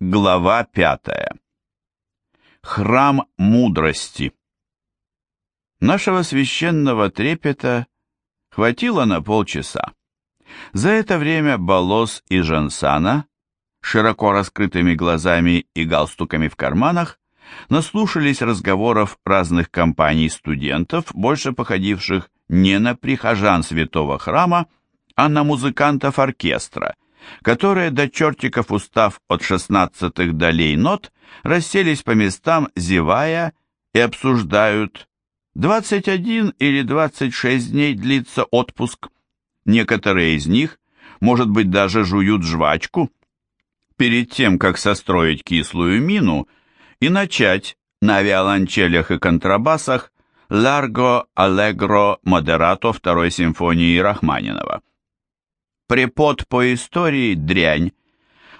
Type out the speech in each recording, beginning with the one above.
Глава пятая. Храм мудрости. Нашего священного трепета хватило на полчаса. За это время Болос и Жансана, широко раскрытыми глазами и галстуками в карманах, наслушались разговоров разных компаний студентов, больше походивших не на прихожан святого храма, а на музыкантов оркестра, которые до чертиков устав от шестнадцатых долей нот, расселись по местам, зевая, и обсуждают 21 или 26 дней длится отпуск. Некоторые из них, может быть, даже жуют жвачку. Перед тем, как состроить кислую мину и начать на виолончелях и контрабасах «Ларго Аллегро Модерато» второй симфонии Рахманинова. Препод по истории – дрянь,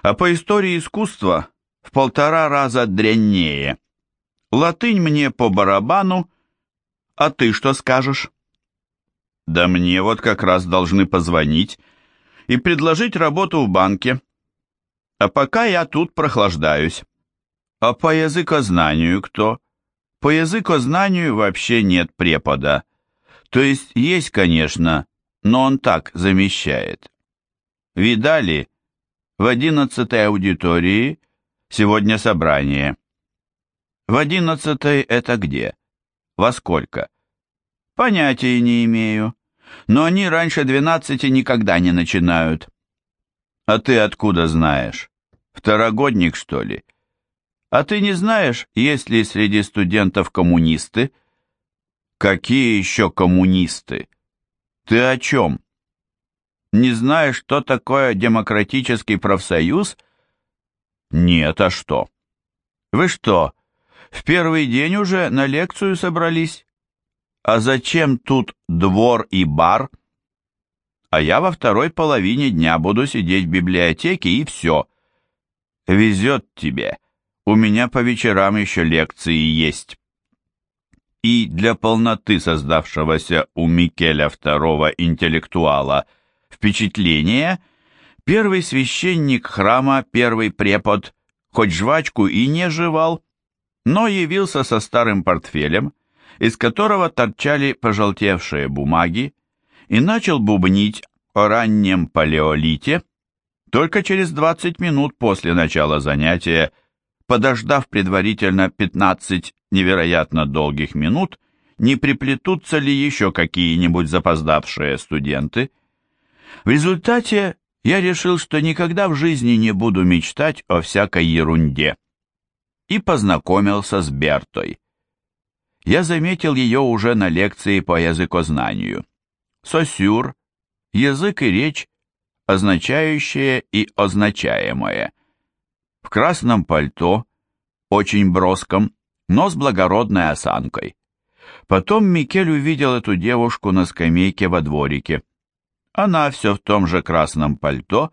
а по истории искусства – в полтора раза дряннее. Латынь мне по барабану, а ты что скажешь? Да мне вот как раз должны позвонить и предложить работу в банке. А пока я тут прохлаждаюсь. А по языкознанию кто? По языкознанию вообще нет препода. То есть есть, конечно, но он так замещает. Видали? В одиннадцатой аудитории Сегодня собрание. В одиннадцатой это где? Во сколько? Понятия не имею. Но они раньше двенадцати никогда не начинают. А ты откуда знаешь? Второгодник, что ли? А ты не знаешь, есть ли среди студентов коммунисты? Какие еще коммунисты? Ты о чем? Не знаешь, что такое демократический профсоюз – «Нет, а что?» «Вы что, в первый день уже на лекцию собрались? А зачем тут двор и бар?» «А я во второй половине дня буду сидеть в библиотеке и все. Везет тебе. У меня по вечерам еще лекции есть». И для полноты создавшегося у Микеля II интеллектуала впечатления – Первый священник храма, первый препод, хоть жвачку и не жевал, но явился со старым портфелем, из которого торчали пожелтевшие бумаги, и начал бубнить о раннем палеолите, только через 20 минут после начала занятия, подождав предварительно 15 невероятно долгих минут, не приплетутся ли еще какие-нибудь запоздавшие студенты. В результате я решил, что никогда в жизни не буду мечтать о всякой ерунде. И познакомился с Бертой. Я заметил ее уже на лекции по языкознанию. Сосюр, язык и речь, означающее и означаемое. В красном пальто, очень броском, но с благородной осанкой. Потом Микель увидел эту девушку на скамейке во дворике. Она все в том же красном пальто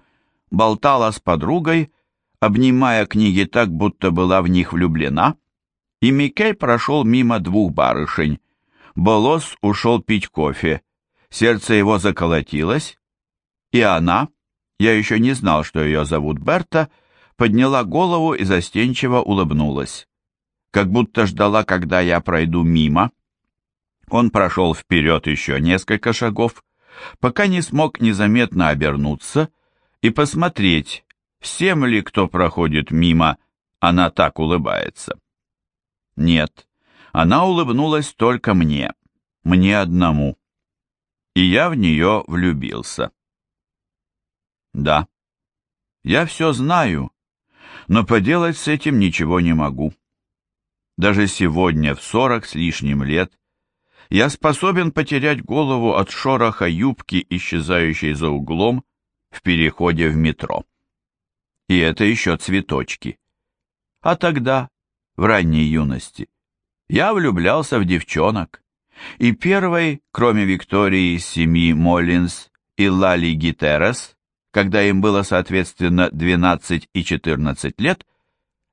болтала с подругой, обнимая книги так, будто была в них влюблена, и Микель прошел мимо двух барышень. Болос ушел пить кофе, сердце его заколотилось, и она, я еще не знал, что ее зовут Берта, подняла голову и застенчиво улыбнулась, как будто ждала, когда я пройду мимо. Он прошел вперед еще несколько шагов, пока не смог незаметно обернуться и посмотреть, всем ли, кто проходит мимо, она так улыбается. Нет, она улыбнулась только мне, мне одному. И я в нее влюбился. Да, я все знаю, но поделать с этим ничего не могу. Даже сегодня, в сорок с лишним лет, я способен потерять голову от шороха юбки, исчезающей за углом в переходе в метро. И это еще цветочки. А тогда, в ранней юности, я влюблялся в девчонок. И первой, кроме Виктории из семьи Моллинс и Лали Гитерес, когда им было, соответственно, 12 и 14 лет,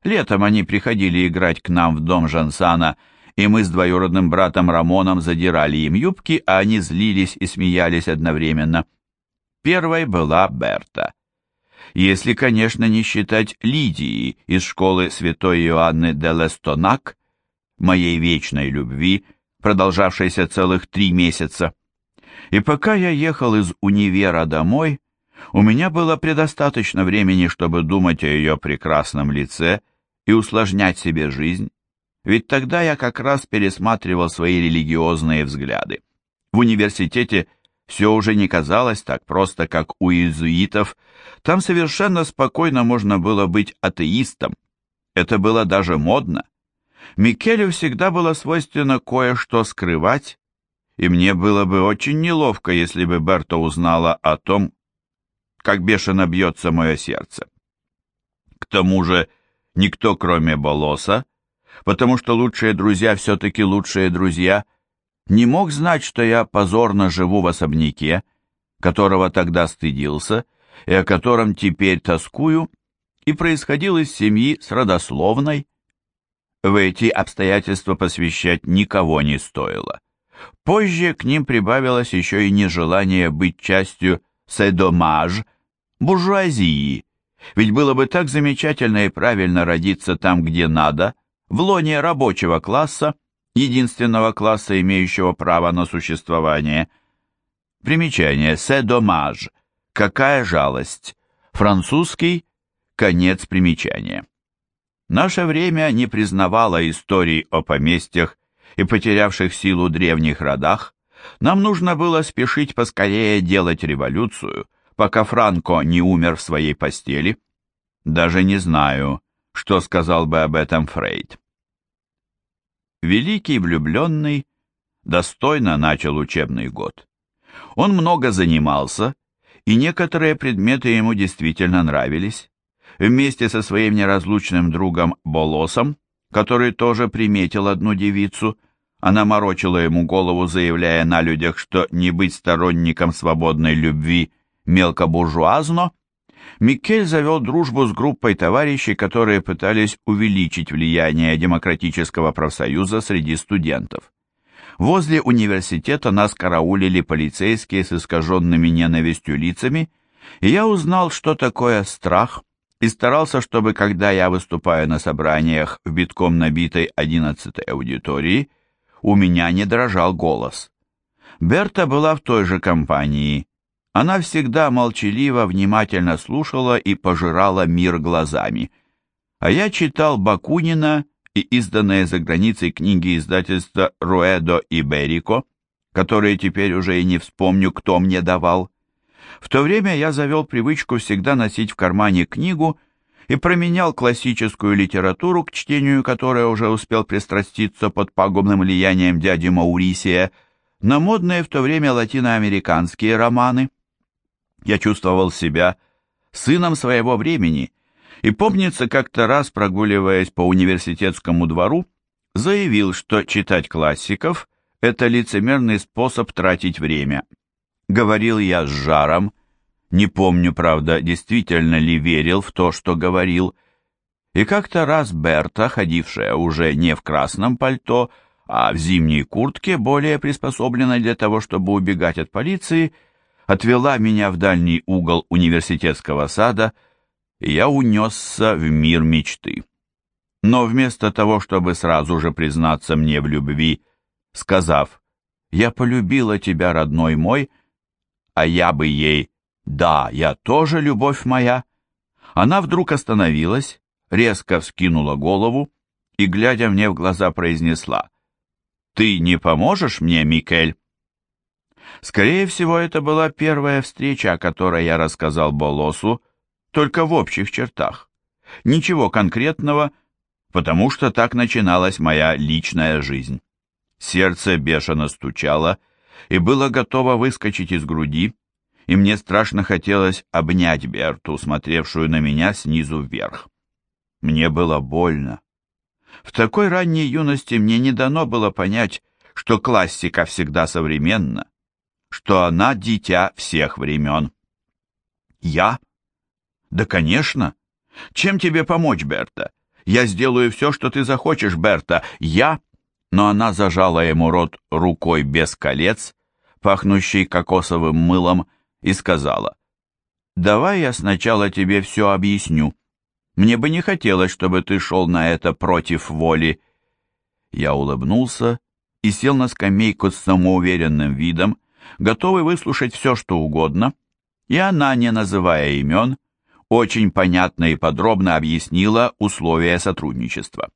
летом они приходили играть к нам в дом Жансана – и мы с двоюродным братом Рамоном задирали им юбки, а они злились и смеялись одновременно. Первой была Берта. если, конечно, не считать Лидии из школы святой Иоанны де Лестонак, моей вечной любви, продолжавшейся целых три месяца. И пока я ехал из универа домой, у меня было предостаточно времени, чтобы думать о ее прекрасном лице и усложнять себе жизнь, ведь тогда я как раз пересматривал свои религиозные взгляды. В университете все уже не казалось так просто, как у иезуитов. Там совершенно спокойно можно было быть атеистом. Это было даже модно. Микелю всегда было свойственно кое-что скрывать, и мне было бы очень неловко, если бы Берта узнала о том, как бешено бьется мое сердце. К тому же никто, кроме Болоса, потому что лучшие друзья все-таки лучшие друзья, не мог знать, что я позорно живу в особняке, которого тогда стыдился и о котором теперь тоскую, и происходил из семьи с родословной. В эти обстоятельства посвящать никого не стоило. Позже к ним прибавилось еще и нежелание быть частью «седомаж», буржуазии, ведь было бы так замечательно и правильно родиться там, где надо, в лоне рабочего класса, единственного класса, имеющего право на существование. Примечание «c'est dommage» – «какая жалость», французский – конец примечания. Наше время не признавало историй о поместьях и потерявших силу древних родах, нам нужно было спешить поскорее делать революцию, пока Франко не умер в своей постели. Даже не знаю, что сказал бы об этом Фрейд. Великий влюбленный достойно начал учебный год. Он много занимался, и некоторые предметы ему действительно нравились. Вместе со своим неразлучным другом Болосом, который тоже приметил одну девицу, она морочила ему голову, заявляя на людях, что не быть сторонником свободной любви мелкобуржуазно, Микель завел дружбу с группой товарищей, которые пытались увеличить влияние демократического профсоюза среди студентов. Возле университета нас караулили полицейские с искаженными ненавистью лицами, и я узнал, что такое страх, и старался, чтобы, когда я выступаю на собраниях в битком набитой одиннадцатой аудитории, у меня не дрожал голос. Берта была в той же компании, она всегда молчаливо, внимательно слушала и пожирала мир глазами. А я читал Бакунина и изданные за границей книги издательства Руэдо и Берико, которые теперь уже и не вспомню, кто мне давал. В то время я завел привычку всегда носить в кармане книгу и променял классическую литературу, к чтению которой уже успел пристраститься под пагубным влиянием дяди Маурисия, на модные в то время латиноамериканские романы – я чувствовал себя сыном своего времени, и, помнится, как-то раз, прогуливаясь по университетскому двору, заявил, что читать классиков – это лицемерный способ тратить время. Говорил я с жаром, не помню, правда, действительно ли верил в то, что говорил, и как-то раз Берта, ходившая уже не в красном пальто, а в зимней куртке, более приспособленной для того, чтобы убегать от полиции, отвела меня в дальний угол университетского сада, и я унесся в мир мечты. Но вместо того, чтобы сразу же признаться мне в любви, сказав «Я полюбила тебя, родной мой», а я бы ей «Да, я тоже, любовь моя», она вдруг остановилась, резко вскинула голову и, глядя мне в глаза, произнесла «Ты не поможешь мне, Микель?» Скорее всего, это была первая встреча, о которой я рассказал Болосу, только в общих чертах. Ничего конкретного, потому что так начиналась моя личная жизнь. Сердце бешено стучало и было готово выскочить из груди, и мне страшно хотелось обнять Берту, смотревшую на меня снизу вверх. Мне было больно. В такой ранней юности мне не дано было понять, что классика всегда современна, что она дитя всех времен. Я? Да, конечно. Чем тебе помочь, Берта? Я сделаю все, что ты захочешь, Берта. Я... Но она зажала ему рот рукой без колец, пахнущей кокосовым мылом, и сказала, давай я сначала тебе все объясню. Мне бы не хотелось, чтобы ты шел на это против воли». Я улыбнулся и сел на скамейку с самоуверенным видом, готовый выслушать все, что угодно, и она, не называя имен, очень понятно и подробно объяснила условия сотрудничества.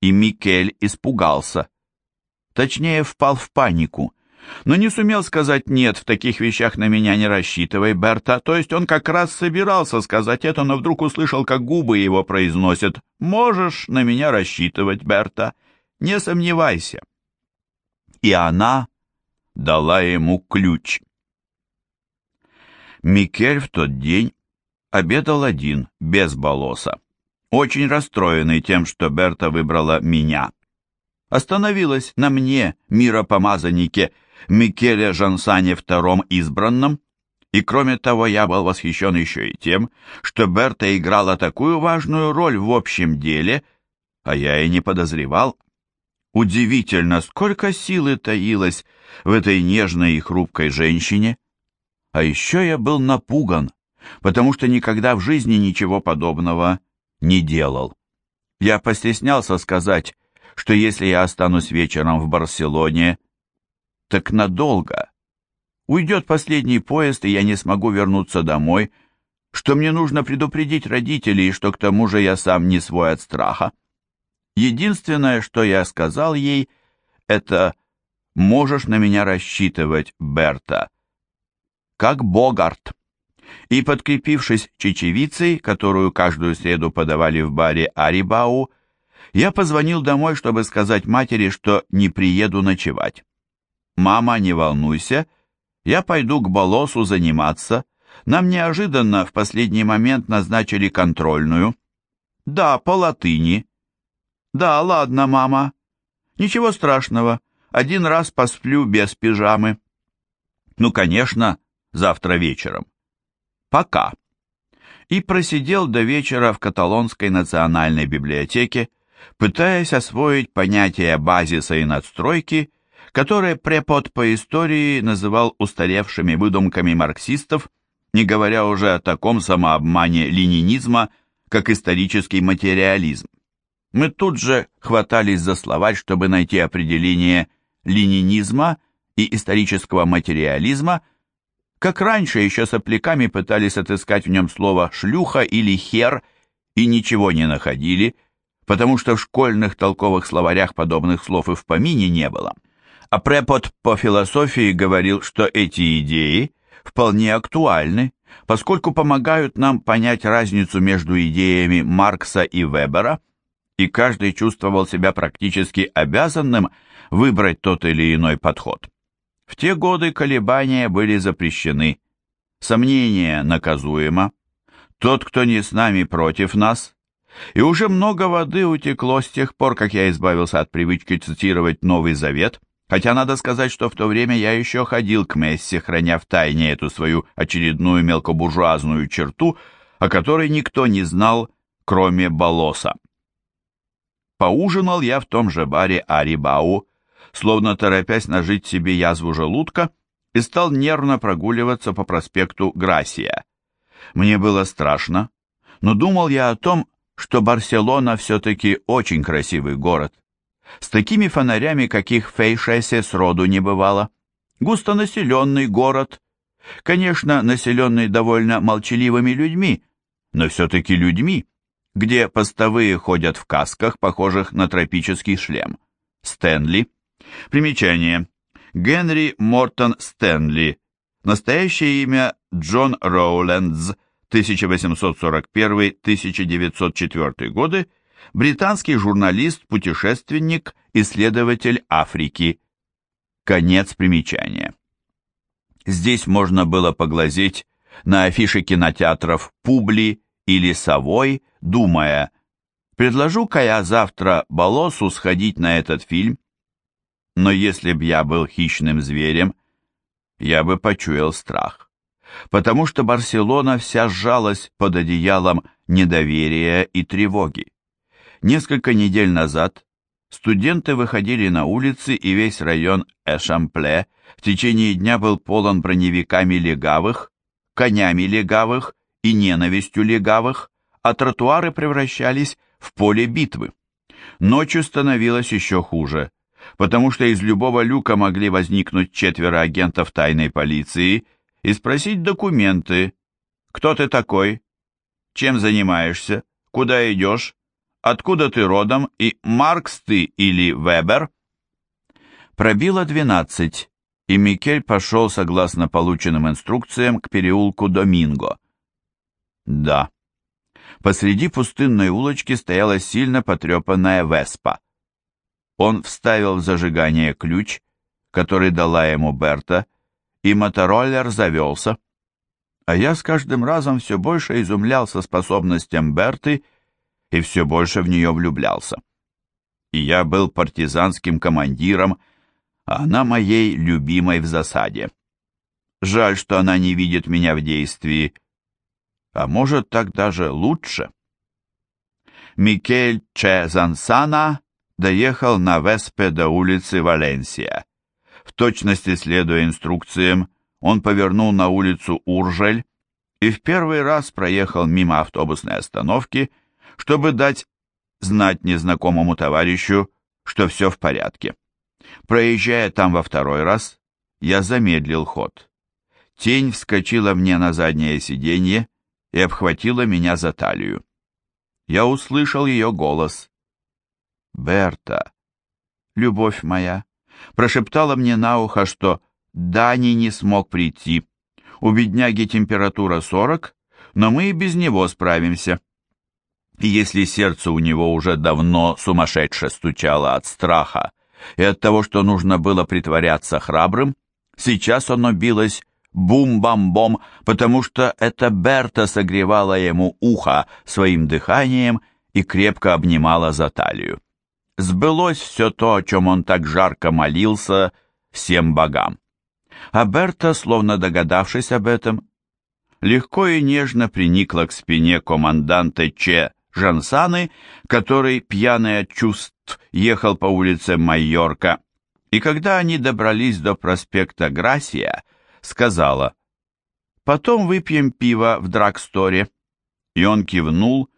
И Микель испугался. Точнее, впал в панику, но не сумел сказать «нет, в таких вещах на меня не рассчитывай, Берта», то есть он как раз собирался сказать это, но вдруг услышал, как губы его произносят «можешь на меня рассчитывать, Берта, не сомневайся». И она дала ему ключ. Микель в тот день обедал один, без Болоса, очень расстроенный тем, что Берта выбрала меня. Остановилась на мне, миропомазаннике, Микеле Жансане втором избранном, и кроме того я был восхищен еще и тем, что Берта играла такую важную роль в общем деле, а я и не подозревал. Удивительно, сколько силы таилось в этой нежной и хрупкой женщине. А еще я был напуган, потому что никогда в жизни ничего подобного не делал. Я постеснялся сказать, что если я останусь вечером в Барселоне, так надолго. Уйдет последний поезд, и я не смогу вернуться домой, что мне нужно предупредить родителей, что к тому же я сам не свой от страха. Единственное, что я сказал ей, это «можешь на меня рассчитывать, Берта», как Богарт и, подкрепившись чечевицей, которую каждую среду подавали в баре Арибау, я позвонил домой, чтобы сказать матери, что не приеду ночевать. «Мама, не волнуйся, я пойду к Болосу заниматься. Нам неожиданно в последний момент назначили контрольную». «Да, по латыни». «Да, ладно, мама. Ничего страшного. Один раз посплю без пижамы». «Ну, конечно, завтра вечером». Пока. И просидел до вечера в Каталонской национальной библиотеке, пытаясь освоить понятия базиса и надстройки, которые препод по истории называл устаревшими выдумками марксистов, не говоря уже о таком самообмане ленинизма, как исторический материализм. Мы тут же хватались за словарь, чтобы найти определение ленинизма и исторического материализма – как раньше еще сопляками пытались отыскать в нем слово «шлюха» или «хер» и ничего не находили, потому что в школьных толковых словарях подобных слов и в помине не было. А препод по философии говорил, что эти идеи вполне актуальны, поскольку помогают нам понять разницу между идеями Маркса и Вебера, и каждый чувствовал себя практически обязанным выбрать тот или иной подход. В те годы колебания были запрещены, сомнение наказуемо, тот, кто не с нами, против нас, и уже много воды утекло с тех пор, как я избавился от привычки цитировать Новый Завет, хотя надо сказать, что в то время я еще ходил к Мессе, храня в тайне эту свою очередную мелкобуржуазную черту, о которой никто не знал, кроме Болоса. Поужинал я в том же баре Арибау, словно торопясь нажить себе язву желудка, и стал нервно прогуливаться по проспекту Грасия. Мне было страшно, но думал я о том, что Барселона все-таки очень красивый город. С такими фонарями, каких в Фейшесе сроду не бывало. Густонаселенный город. Конечно, населенный довольно молчаливыми людьми, но все-таки людьми, где постовые ходят в касках, похожих на тропический шлем. Стэнли Примечание. Генри Мортон Стэнли. Настоящее имя Джон Роулендс, 1841-1904 годы, британский журналист, путешественник, исследователь Африки. Конец примечания. Здесь можно было поглазеть на афиши кинотеатров «Публи» или «Совой», думая, предложу-ка я завтра Болосу сходить на этот фильм, но если б я был хищным зверем, я бы почуял страх, потому что Барселона вся сжалась под одеялом недоверия и тревоги. Несколько недель назад студенты выходили на улицы, и весь район Эшампле в течение дня был полон броневиками легавых, конями легавых и ненавистью легавых, а тротуары превращались в поле битвы. Ночью становилось еще хуже, потому что из любого люка могли возникнуть четверо агентов тайной полиции и спросить документы. «Кто ты такой? Чем занимаешься? Куда идешь? Откуда ты родом? И Маркс ты или Вебер?» Пробило двенадцать, и Микель пошел, согласно полученным инструкциям, к переулку Доминго. Да. Посреди пустынной улочки стояла сильно потрепанная Веспа. Он вставил в зажигание ключ, который дала ему Берта, и мотороллер завелся. А я с каждым разом все больше изумлялся способностям Берты и все больше в нее влюблялся. И я был партизанским командиром, а она моей любимой в засаде. Жаль, что она не видит меня в действии. А может, так даже лучше. Микель Чезансана доехал на Веспе до улицы Валенсия. В точности следуя инструкциям, он повернул на улицу Уржель и в первый раз проехал мимо автобусной остановки, чтобы дать знать незнакомому товарищу, что все в порядке. Проезжая там во второй раз, я замедлил ход. Тень вскочила мне на заднее сиденье и обхватила меня за талию. Я услышал ее голос. «Берта, любовь моя», прошептала мне на ухо, что Дани не смог прийти. У бедняги температура 40, но мы и без него справимся. И если сердце у него уже давно сумасшедше стучало от страха, и от того, что нужно было притворяться храбрым, сейчас оно билось бум-бам-бом, потому что это Берта согревала ему ухо своим дыханием и крепко обнимала за талию. Сбылось все то, о чем он так жарко молился всем богам. А Берта, словно догадавшись об этом, легко и нежно приникла к спине команданта Че Жансаны, который, пьяный от чувств, ехал по улице Майорка, и когда они добрались до проспекта Грасия, сказала «Потом выпьем пиво в драгсторе». И он кивнул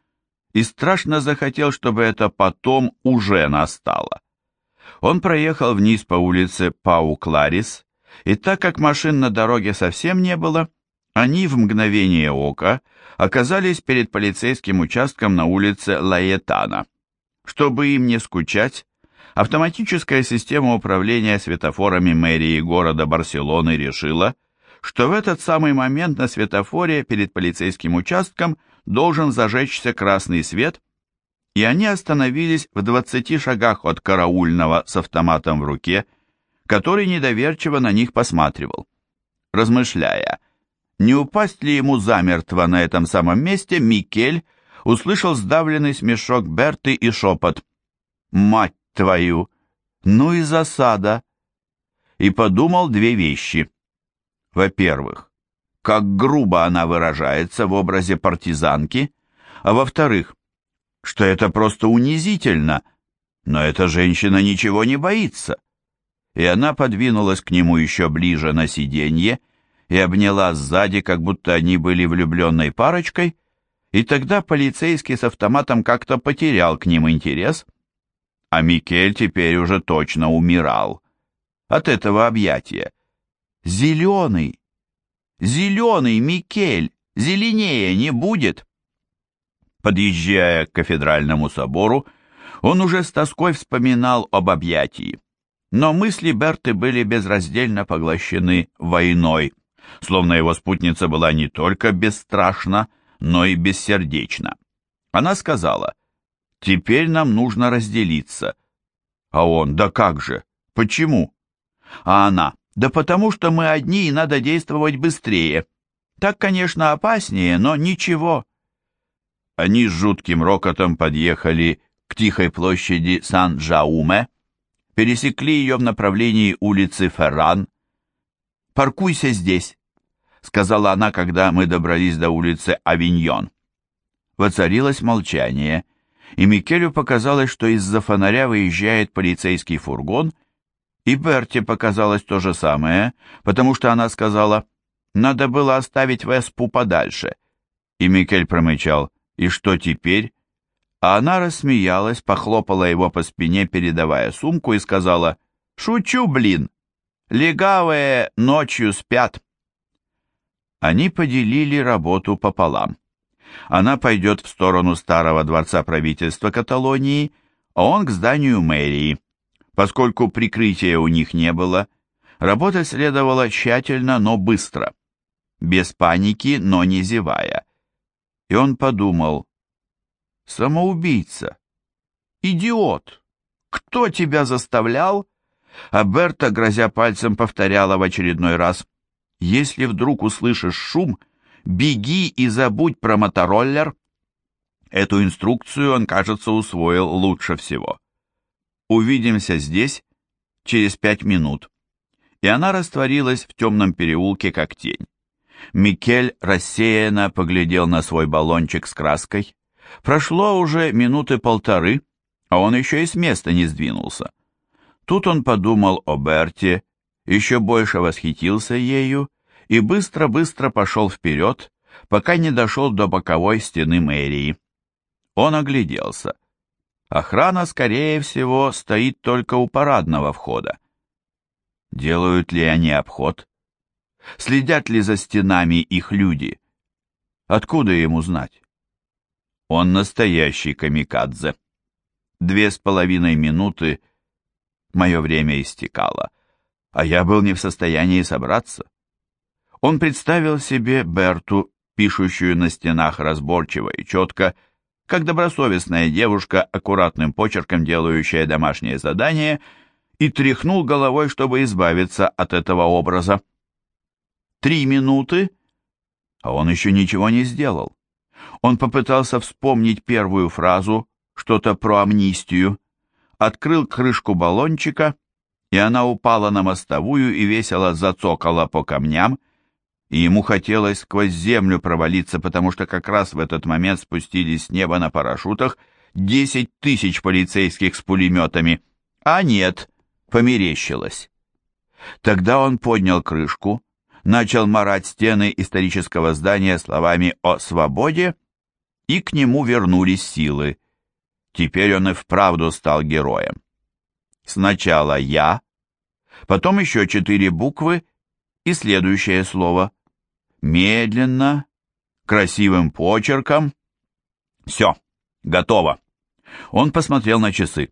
и страшно захотел, чтобы это потом уже настало. Он проехал вниз по улице Пау-Кларис, и так как машин на дороге совсем не было, они в мгновение ока оказались перед полицейским участком на улице Лаэтана. Чтобы им не скучать, автоматическая система управления светофорами мэрии города Барселоны решила, что в этот самый момент на светофоре перед полицейским участком должен зажечься красный свет, и они остановились в 20 шагах от караульного с автоматом в руке, который недоверчиво на них посматривал. Размышляя, не упасть ли ему замертво на этом самом месте, Микель услышал сдавленный смешок Берты и шепот «Мать твою! Ну и засада!» И подумал две вещи. Во-первых, как грубо она выражается в образе партизанки, а во-вторых, что это просто унизительно, но эта женщина ничего не боится. И она подвинулась к нему еще ближе на сиденье и обняла сзади, как будто они были влюбленной парочкой, и тогда полицейский с автоматом как-то потерял к ним интерес, а Микель теперь уже точно умирал от этого объятия. Зеленый, зеленый Микель, зеленее не будет. Подъезжая к кафедральному собору, он уже с тоской вспоминал об объятии. Но мысли Берты были безраздельно поглощены войной, словно его спутница была не только бесстрашна, но и бессердечно. Она сказала, «Теперь нам нужно разделиться». А он, «Да как же? Почему?» А она, «Да потому что мы одни и надо действовать быстрее. Так, конечно, опаснее, но ничего». Они с жутким рокотом подъехали к тихой площади Сан-Жауме, пересекли ее в направлении улицы Ферран. «Паркуйся здесь», сказала она, когда мы добрались до улицы Авиньон. Воцарилось молчание, и Микелю показалось, что из-за фонаря выезжает полицейский фургон, и Берте показалось то же самое, потому что она сказала, Надо было оставить Веспу подальше. И Микель промычал. И что теперь? А она рассмеялась, похлопала его по спине, передавая сумку, и сказала, «Шучу, блин! Легавые ночью спят!» Они поделили работу пополам. Она пойдет в сторону старого дворца правительства Каталонии, а он к зданию мэрии. Поскольку прикрытия у них не было, работать следовало тщательно, но быстро. Без паники, но не зевая. И он подумал, самоубийца, идиот, кто тебя заставлял? А Берта, грозя пальцем, повторяла в очередной раз, если вдруг услышишь шум, беги и забудь про мотороллер. Эту инструкцию он, кажется, усвоил лучше всего. Увидимся здесь через пять минут. И она растворилась в темном переулке, как тень. Микель рассеянно поглядел на свой баллончик с краской. Прошло уже минуты полторы, а он еще и с места не сдвинулся. Тут он подумал о Берте, еще больше восхитился ею и быстро-быстро пошел вперед, пока не дошел до боковой стены мэрии. Он огляделся. Охрана, скорее всего, стоит только у парадного входа. Делают ли они обход? Следят ли за стенами их люди? Откуда ему знать? Он настоящий камикадзе. Две с половиной минуты мое время истекало, а я был не в состоянии собраться. Он представил себе Берту, пишущую на стенах разборчиво и четко, как добросовестная девушка, аккуратным почерком делающая домашнее задание, и тряхнул головой, чтобы избавиться от этого образа. Три минуты, а он еще ничего не сделал. Он попытался вспомнить первую фразу, что-то про амнистию, открыл крышку баллончика, и она упала на мостовую и весело зацокала по камням, и ему хотелось сквозь землю провалиться, потому что как раз в этот момент спустились с неба на парашютах десять тысяч полицейских с пулеметами. А нет, померещилось. Тогда он поднял крышку, начал марать стены исторического здания словами о свободе, и к нему вернулись силы. Теперь он и вправду стал героем. Сначала «я», потом еще четыре буквы и следующее слово медленно, красивым почерком. Все, готово. Он посмотрел на часы.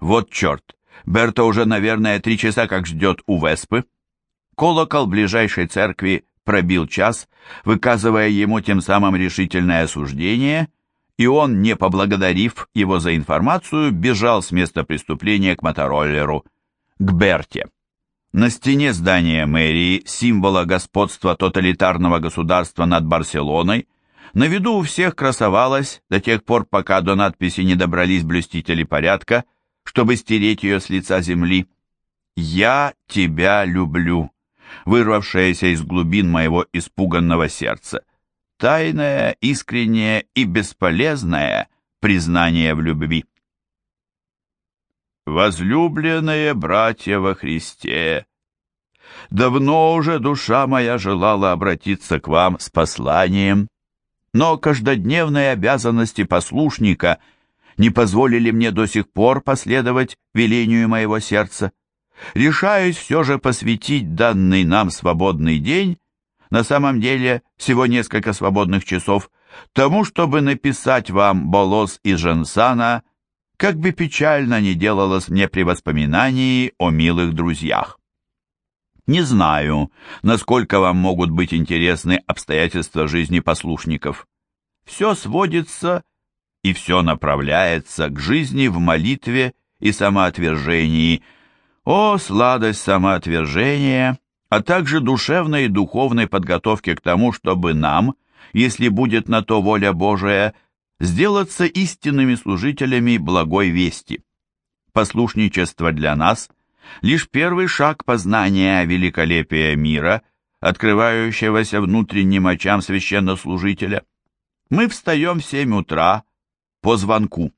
Вот черт, Берта уже, наверное, три часа как ждет у Веспы. Колокол ближайшей церкви пробил час, выказывая ему тем самым решительное осуждение, и он, не поблагодарив его за информацию, бежал с места преступления к мотороллеру, к Берте. На стене здания мэрии, символа господства тоталитарного государства над Барселоной, на виду у всех красовалась до тех пор, пока до надписи не добрались блюстители порядка, чтобы стереть ее с лица земли. «Я тебя люблю», вырвавшаяся из глубин моего испуганного сердца. Тайное, искреннее и бесполезное признание в любви. Возлюбленные братья во Христе, давно уже душа моя желала обратиться к вам с посланием, но каждодневные обязанности послушника не позволили мне до сих пор последовать велению моего сердца. Решаюсь все же посвятить данный нам свободный день, на самом деле всего несколько свободных часов, тому, чтобы написать вам Болос и Жансана как бы печально не делалось мне при воспоминании о милых друзьях. Не знаю, насколько вам могут быть интересны обстоятельства жизни послушников. Все сводится и все направляется к жизни в молитве и самоотвержении. О, сладость самоотвержения, а также душевной и духовной подготовки к тому, чтобы нам, если будет на то воля Божия, сделаться истинными служителями благой вести. Послушничество для нас – лишь первый шаг познания великолепия мира, открывающегося внутренним очам священнослужителя. Мы встаем в семь утра по звонку.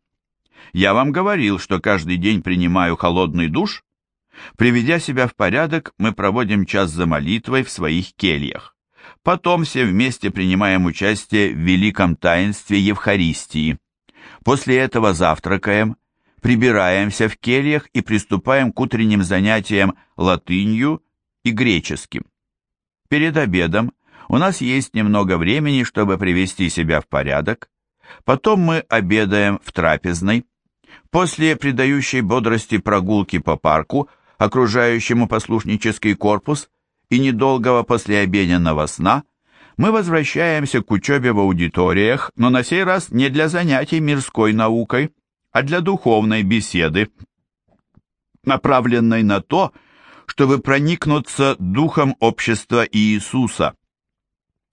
Я вам говорил, что каждый день принимаю холодный душ. Приведя себя в порядок, мы проводим час за молитвой в своих кельях. Потом все вместе принимаем участие в великом таинстве Евхаристии. После этого завтракаем, прибираемся в кельях и приступаем к утренним занятиям латынью и греческим. Перед обедом у нас есть немного времени, чтобы привести себя в порядок. Потом мы обедаем в трапезной. После придающей бодрости прогулки по парку, окружающему послушнический корпус, и недолгого послеобеденного сна, мы возвращаемся к учебе в аудиториях, но на сей раз не для занятий мирской наукой, а для духовной беседы, направленной на то, чтобы проникнуться духом общества Иисуса.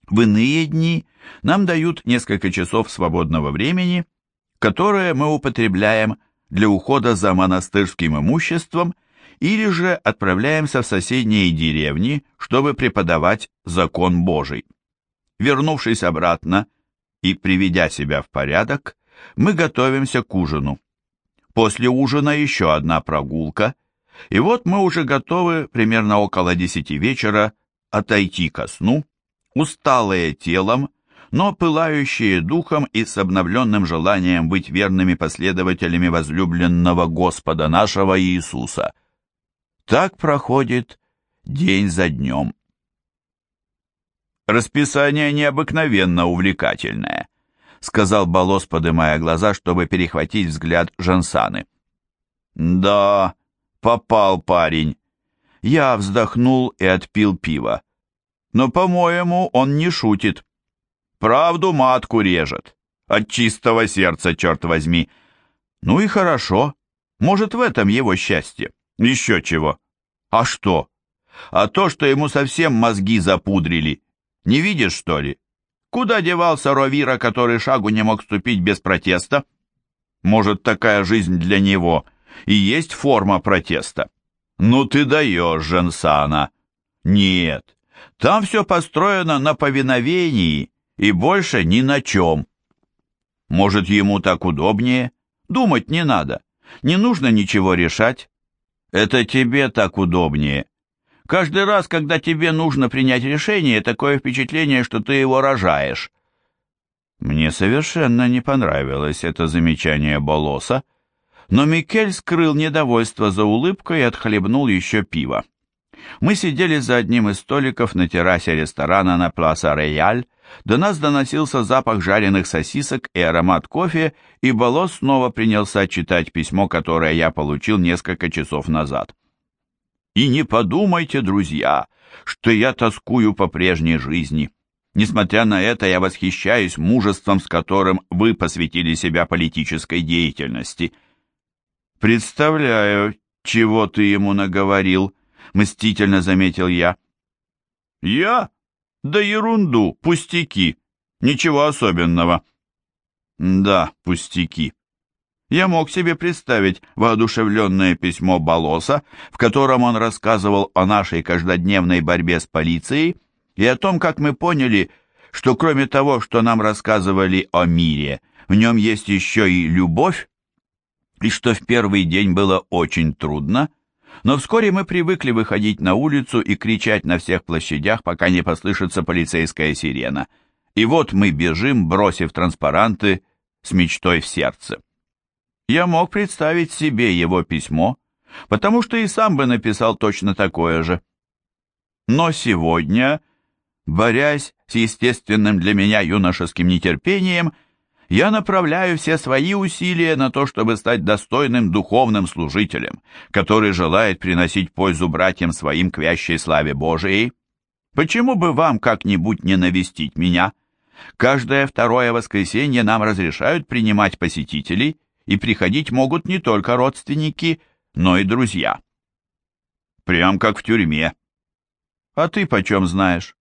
В иные дни нам дают несколько часов свободного времени, которое мы употребляем для ухода за монастырским имуществом или же отправляемся в соседние деревни, чтобы преподавать закон Божий. Вернувшись обратно и приведя себя в порядок, мы готовимся к ужину. После ужина еще одна прогулка, и вот мы уже готовы примерно около десяти вечера отойти ко сну, усталые телом, но пылающие духом и с обновленным желанием быть верными последователями возлюбленного Господа нашего Иисуса. Так проходит день за днем. Расписание необыкновенно увлекательное сказал Болос, подымая глаза, чтобы перехватить взгляд Жансаны. «Да, попал парень». Я вздохнул и отпил пиво. «Но, по-моему, он не шутит. Правду матку режет. От чистого сердца, черт возьми. Ну и хорошо. Может, в этом его счастье. Еще чего. А что? А то, что ему совсем мозги запудрили. Не видишь, что ли? Куда девался Ровира, который шагу не мог ступить без протеста? Может, такая жизнь для него и есть форма протеста? Ну ты даешь, Женсана. Нет, там все построено на повиновении и больше ни на чем. Может, ему так удобнее? Думать не надо. Не нужно ничего решать. Это тебе так удобнее. Каждый раз, когда тебе нужно принять решение, такое впечатление, что ты его рожаешь. Мне совершенно не понравилось это замечание Болоса, но Микель скрыл недовольство за улыбкой и отхлебнул еще пиво. Мы сидели за одним из столиков на террасе ресторана на Пласа Рояль, до нас доносился запах жареных сосисок и аромат кофе, и Болос снова принялся читать письмо, которое я получил несколько часов назад. И не подумайте, друзья, что я тоскую по прежней жизни. Несмотря на это, я восхищаюсь мужеством, с которым вы посвятили себя политической деятельности. Представляю, чего ты ему наговорил, мстительно заметил я. Я? Да ерунду, пустяки. Ничего особенного. Да, пустяки я мог себе представить воодушевленное письмо Болоса, в котором он рассказывал о нашей каждодневной борьбе с полицией и о том, как мы поняли, что кроме того, что нам рассказывали о мире, в нем есть еще и любовь, и что в первый день было очень трудно, но вскоре мы привыкли выходить на улицу и кричать на всех площадях, пока не послышится полицейская сирена. И вот мы бежим, бросив транспаранты с мечтой в сердце. Я мог представить себе его письмо, потому что и сам бы написал точно такое же. Но сегодня, борясь с естественным для меня юношеским нетерпением, я направляю все свои усилия на то, чтобы стать достойным духовным служителем, который желает приносить пользу братьям своим к вящей славе Божией. Почему бы вам как-нибудь не навестить меня? Каждое второе воскресенье нам разрешают принимать посетителей, и приходить могут не только родственники, но и друзья. Прям как в тюрьме. А ты почем знаешь?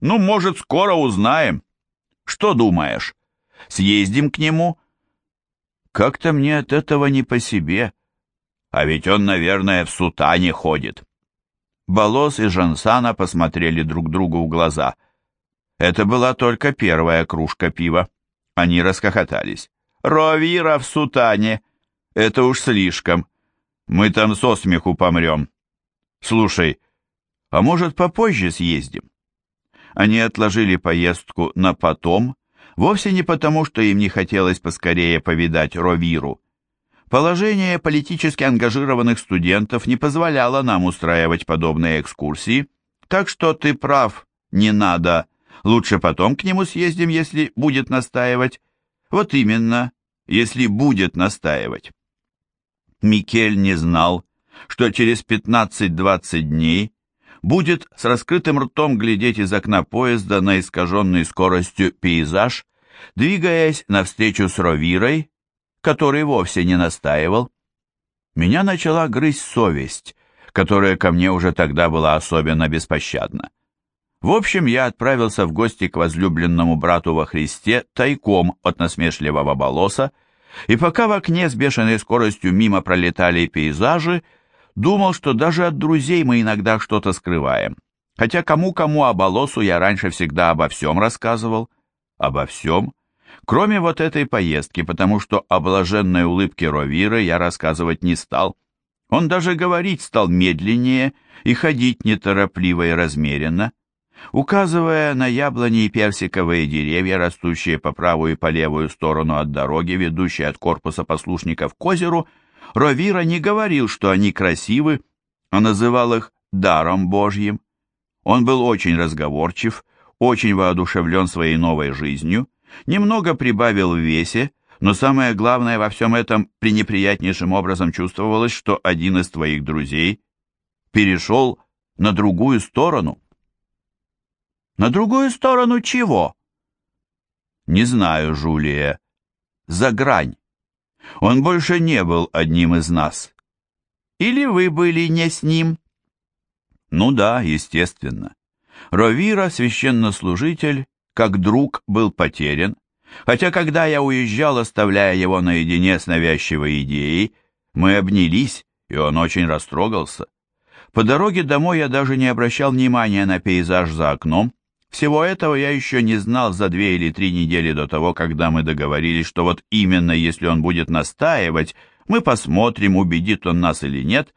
Ну, может, скоро узнаем. Что думаешь? Съездим к нему? Как-то мне от этого не по себе. А ведь он, наверное, в сутане ходит. Болос и Жансана посмотрели друг другу в глаза. Это была только первая кружка пива. Они расхохотались. Ровира в сутане. Это уж слишком. Мы там со смеху помрем. Слушай, а может попозже съездим? Они отложили поездку на потом, вовсе не потому, что им не хотелось поскорее повидать Ровиру. Положение политически ангажированных студентов не позволяло нам устраивать подобные экскурсии, так что ты прав, не надо. Лучше потом к нему съездим, если будет настаивать. Вот именно, если будет настаивать. Микель не знал, что через 15-20 дней будет с раскрытым ртом глядеть из окна поезда на искаженный скоростью пейзаж, двигаясь навстречу с Ровирой, который вовсе не настаивал. Меня начала грызть совесть, которая ко мне уже тогда была особенно беспощадна. В общем, я отправился в гости к возлюбленному брату во Христе тайком от насмешливого болоса, и пока в окне с бешеной скоростью мимо пролетали пейзажи, думал, что даже от друзей мы иногда что-то скрываем. Хотя кому-кому о болосу я раньше всегда обо всем рассказывал. Обо всем, кроме вот этой поездки, потому что о блаженной улыбке Ровиры я рассказывать не стал. Он даже говорить стал медленнее и ходить неторопливо и размеренно. Указывая на яблони и персиковые деревья, растущие по правую и по левую сторону от дороги, ведущей от корпуса послушников к озеру, Ровира не говорил, что они красивы, а называл их даром Божьим. Он был очень разговорчив, очень воодушевлен своей новой жизнью, немного прибавил в весе, но самое главное во всем этом пренеприятнейшим образом чувствовалось, что один из твоих друзей перешел на другую сторону. На другую сторону чего? Не знаю, Жулия. За грань. Он больше не был одним из нас. Или вы были не с ним? Ну да, естественно. Ровира, священнослужитель, как друг, был потерян, хотя когда я уезжал, оставляя его наедине с навязчивой идеей, мы обнялись, и он очень растрогался. По дороге домой я даже не обращал внимания на пейзаж за окном, всего этого я еще не знал за две или три недели до того, когда мы договорились, что вот именно если он будет настаивать, мы посмотрим, убедит он нас или нет.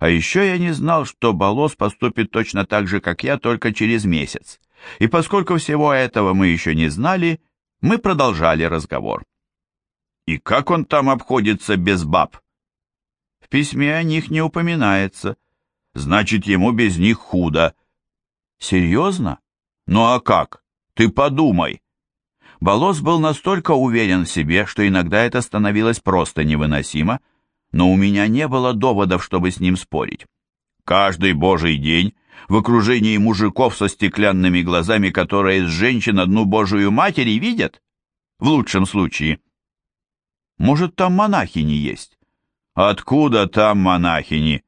А еще я не знал, что Болос поступит точно так же, как я, только через месяц. И поскольку всего этого мы еще не знали, мы продолжали разговор. И как он там обходится без баб? В письме о них не упоминается. Значит, ему без них худо. Серьезно? «Ну а как? Ты подумай!» Болос был настолько уверен в себе, что иногда это становилось просто невыносимо, но у меня не было доводов, чтобы с ним спорить. Каждый божий день в окружении мужиков со стеклянными глазами, которые из женщин одну божию матери видят? В лучшем случае. Может, там монахини есть? Откуда там монахини?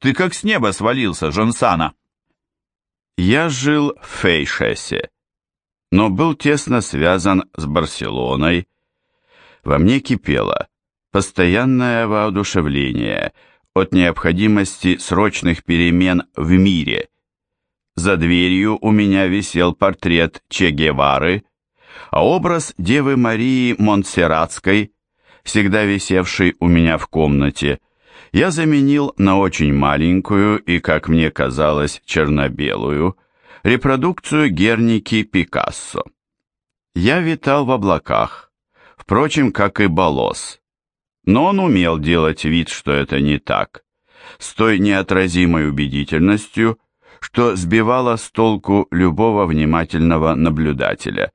Ты как с неба свалился, Жансана. Я жил в Фейшесе, но был тесно связан с Барселоной. Во мне кипело постоянное воодушевление от необходимости срочных перемен в мире. За дверью у меня висел портрет Че Гевары, а образ Девы Марии Монсерратской, всегда висевший у меня в комнате, я заменил на очень маленькую и, как мне казалось, черно-белую репродукцию Герники Пикассо. Я витал в облаках, впрочем, как и Болос. Но он умел делать вид, что это не так, с той неотразимой убедительностью, что сбивало с толку любого внимательного наблюдателя.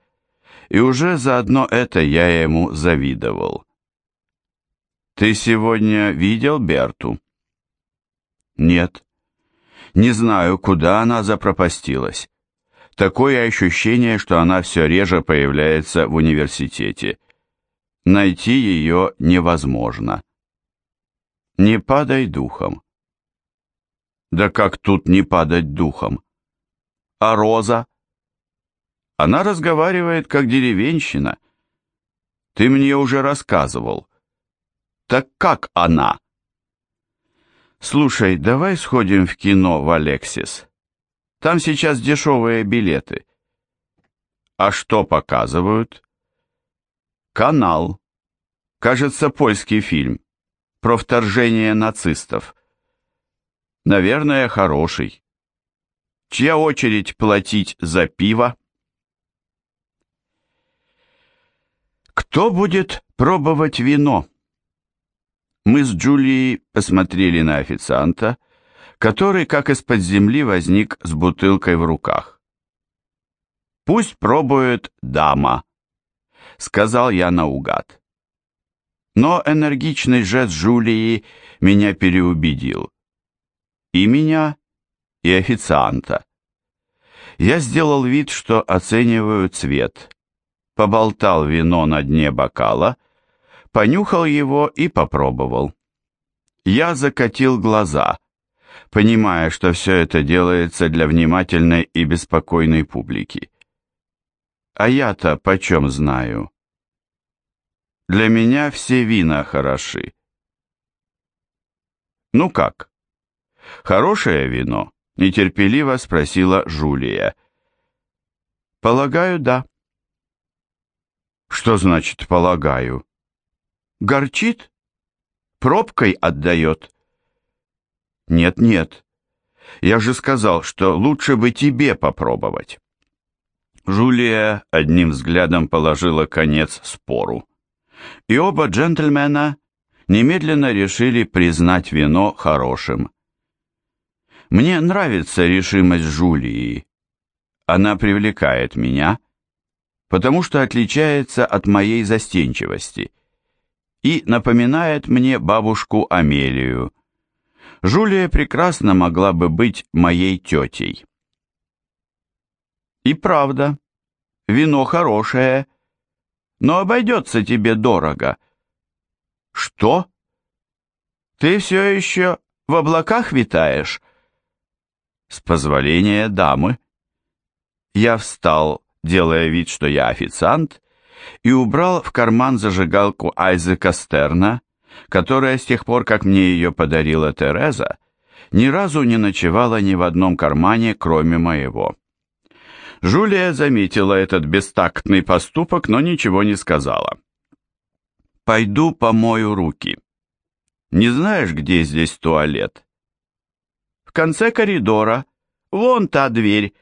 И уже заодно это я ему завидовал. «Ты сегодня видел Берту?» «Нет. Не знаю, куда она запропастилась. Такое ощущение, что она все реже появляется в университете. Найти ее невозможно. Не падай духом». «Да как тут не падать духом?» «А Роза?» «Она разговаривает как деревенщина. Ты мне уже рассказывал». Так как она? Слушай, давай сходим в кино в Алексис. Там сейчас дешевые билеты. А что показывают? Канал. Кажется, польский фильм. Про вторжение нацистов. Наверное, хороший. Чья очередь платить за пиво? Кто будет пробовать вино? Мы с Джулией посмотрели на официанта, который, как из-под земли, возник с бутылкой в руках. «Пусть пробует дама», — сказал я наугад. Но энергичный жест Джулии меня переубедил. И меня, и официанта. Я сделал вид, что оцениваю цвет, поболтал вино на дне бокала, понюхал его и попробовал. Я закатил глаза — понимая, что все это делается для внимательной и беспокойной публики. А я-то почем знаю? Для меня все вина хороши. Ну как? Хорошее вино? Нетерпеливо спросила Жулия. Полагаю, да. Что значит «полагаю»? Горчит? Пробкой отдает? Нет-нет. Я же сказал, что лучше бы тебе попробовать. Жулия одним взглядом положила конец спору. И оба джентльмена немедленно решили признать вино хорошим. Мне нравится решимость Жулии. Она привлекает меня, потому что отличается от моей застенчивости и напоминает мне бабушку Амелию, Жулия прекрасно могла бы быть моей тетей. И правда, вино хорошее, но обойдется тебе дорого. Что? Ты все еще в облаках витаешь? С позволения дамы. Я встал, делая вид, что я официант, и убрал в карман зажигалку Айзека Стерна, которая с тех пор, как мне ее подарила Тереза, ни разу не ночевала ни в одном кармане, кроме моего. Жулия заметила этот бестактный поступок, но ничего не сказала. «Пойду помою руки. Не знаешь, где здесь туалет?» «В конце коридора. Вон та дверь.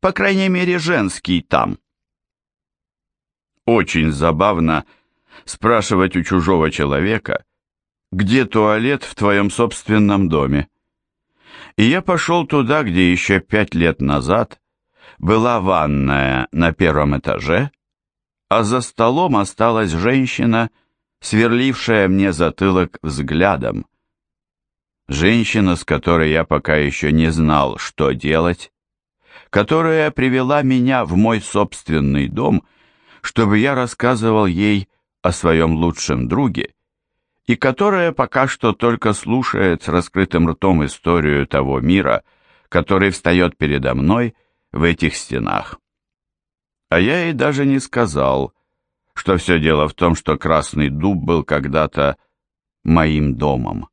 По крайней мере, женский там». Очень забавно, спрашивать у чужого человека, где туалет в твоем собственном доме. И я пошел туда, где еще пять лет назад была ванная на первом этаже, а за столом осталась женщина, сверлившая мне затылок взглядом. Женщина, с которой я пока еще не знал, что делать, которая привела меня в мой собственный дом, чтобы я рассказывал ей о своем лучшем друге, и которая пока что только слушает с раскрытым ртом историю того мира, который встает передо мной в этих стенах. А я ей даже не сказал, что все дело в том, что Красный Дуб был когда-то моим домом.